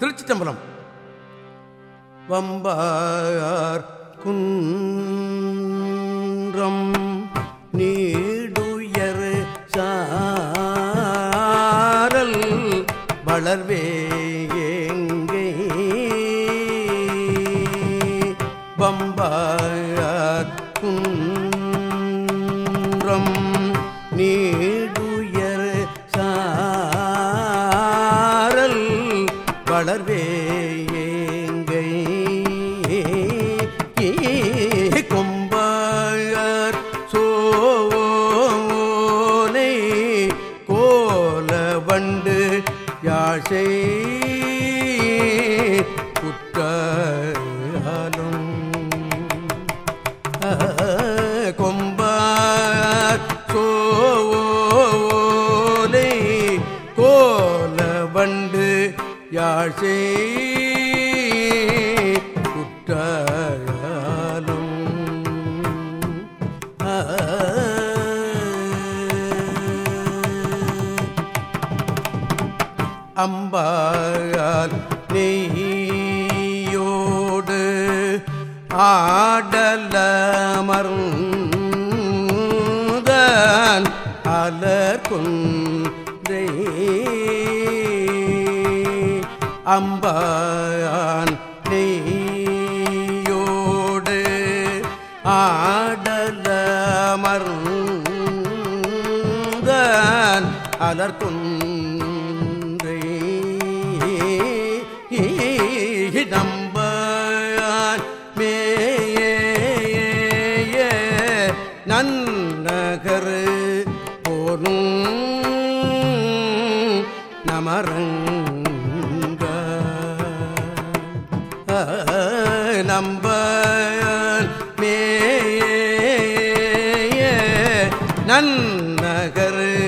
திருச்சி தம்பலம் வம்பார் குன்றம் நீடுயர் சாரல் வளர்வே எங்கே? வம்பார் குன்றம் நீடு வளர்வே எங்கை சோனை கோல வண்டு யாழை குற்றாலும் கொம்பார் யாழை குற்றாலும் அம்பால் நெய்யோடு ஆடலமர்ந்தான் அலர்குன்றை. அம்பான் நெய்யோடு ஆடலமர்ந்தான் அலர்குன்றை நம்பான் மேய நன் நற்பயன் மே நன்னகரு